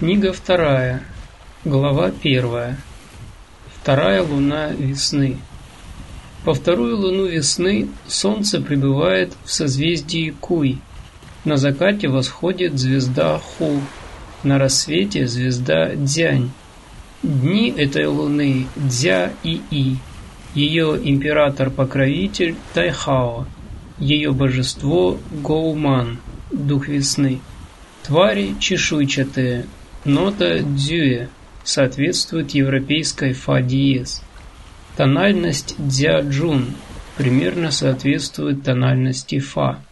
Книга вторая, глава первая. Вторая луна весны. По вторую луну весны Солнце пребывает в созвездии Куй. На закате восходит звезда Ху, на рассвете звезда Дзянь. Дни этой луны Дзя и И. Ее император-покровитель Тайхао. Ее божество Гоуман, дух весны. Твари чешуйчатые, нота дзюэ соответствует европейской фа диез. Тональность дзя-джун примерно соответствует тональности фа.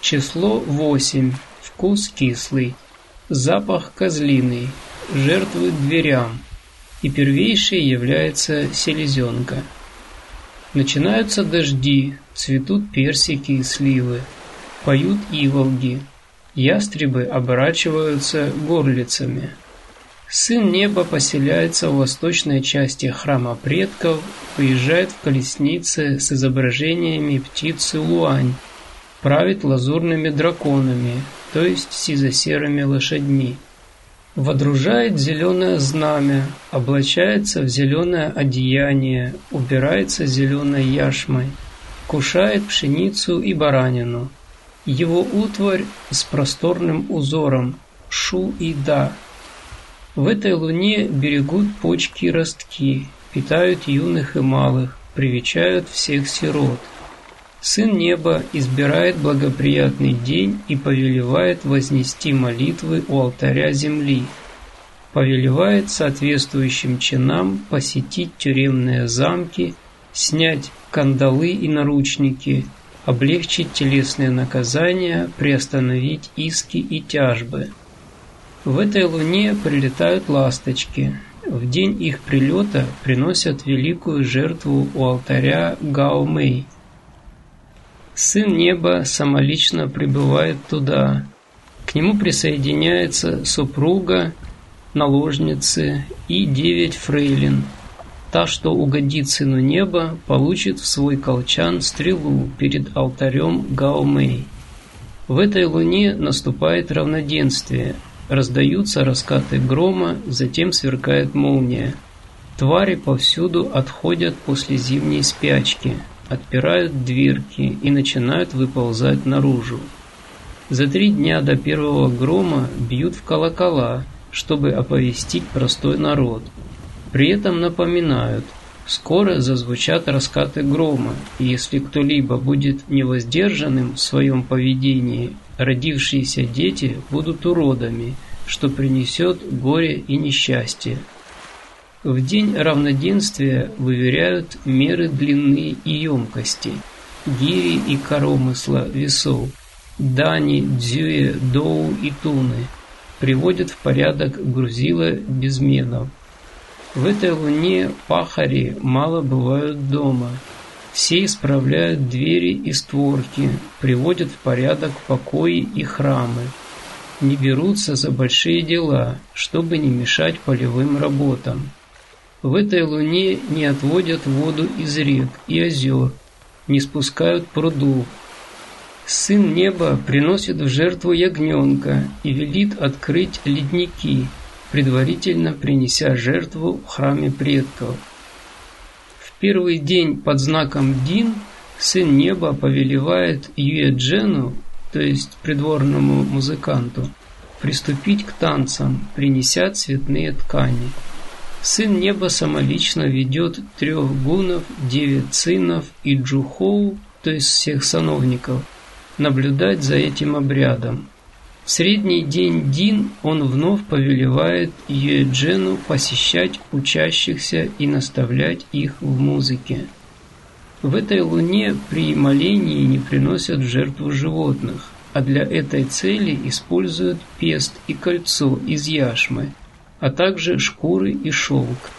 Число 8, вкус кислый, запах козлиный, жертвы дверям, и первейшей является селезенка. Начинаются дожди, цветут персики и сливы, поют иволги, Ястребы оборачиваются горлицами. Сын неба поселяется в восточной части храма предков, приезжает в колеснице с изображениями птицы Луань, правит лазурными драконами, то есть сизо-серыми лошадьми. Водружает зеленое знамя, облачается в зеленое одеяние, убирается зеленой яшмой, кушает пшеницу и баранину, его утварь с просторным узором шу и да. В этой луне берегут почки и ростки, питают юных и малых, привечают всех сирот. Сын неба избирает благоприятный день и повелевает вознести молитвы у алтаря земли. Повелевает соответствующим чинам посетить тюремные замки, снять кандалы и наручники, облегчить телесные наказания, приостановить иски и тяжбы. В этой луне прилетают ласточки. В день их прилета приносят великую жертву у алтаря Гао-Мэй. Сын неба самолично прибывает туда. К нему присоединяется супруга, наложницы и девять фрейлин – Та, что угодит сыну неба, получит в свой колчан стрелу перед алтарем Гаомэй. В этой луне наступает равноденствие, раздаются раскаты грома, затем сверкает молния. Твари повсюду отходят после зимней спячки, отпирают дверки и начинают выползать наружу. За три дня до первого грома бьют в колокола, чтобы оповестить простой народ – при этом напоминают, скоро зазвучат раскаты грома, и если кто-либо будет невоздержанным в своем поведении, родившиеся дети будут уродами, что принесет горе и несчастье. В день равноденствия выверяют меры длины и емкости, гири и коромысла весов, дани, дзюе, доу и туны, приводят в порядок грузила безменов, в этой луне пахари мало бывают дома. Все исправляют двери и створки, приводят в порядок покои и храмы. Не берутся за большие дела, чтобы не мешать полевым работам. В этой луне не отводят воду из рек и озер, не спускают прудов. Сын неба приносит в жертву ягненка и велит открыть ледники – предварительно принеся жертву в храме предков. В первый день под знаком Дин Сын Неба повелевает Юэджену, то есть придворному музыканту, приступить к танцам, принеся цветные ткани. Сын Неба самолично ведет трех гунов, девять сынов и джухоу, то есть всех сановников, наблюдать за этим обрядом. В средний день Дин он вновь повелевает Юэджену посещать учащихся и наставлять их в музыке. В этой луне при молении не приносят в жертву животных, а для этой цели используют пест и кольцо из яшмы, а также шкуры и шелк.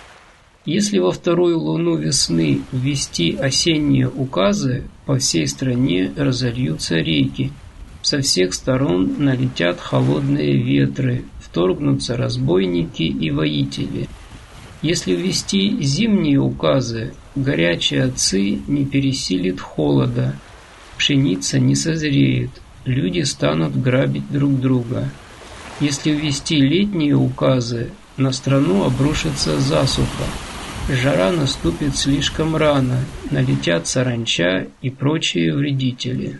Если во вторую луну весны ввести осенние указы, по всей стране разольются реки – со всех сторон налетят холодные ветры, вторгнутся разбойники и воители. Если ввести зимние указы, горячие отцы не пересилит холода, пшеница не созреет, люди станут грабить друг друга. Если ввести летние указы, на страну обрушится засуха. Жара наступит слишком рано, налетят саранча и прочие вредители.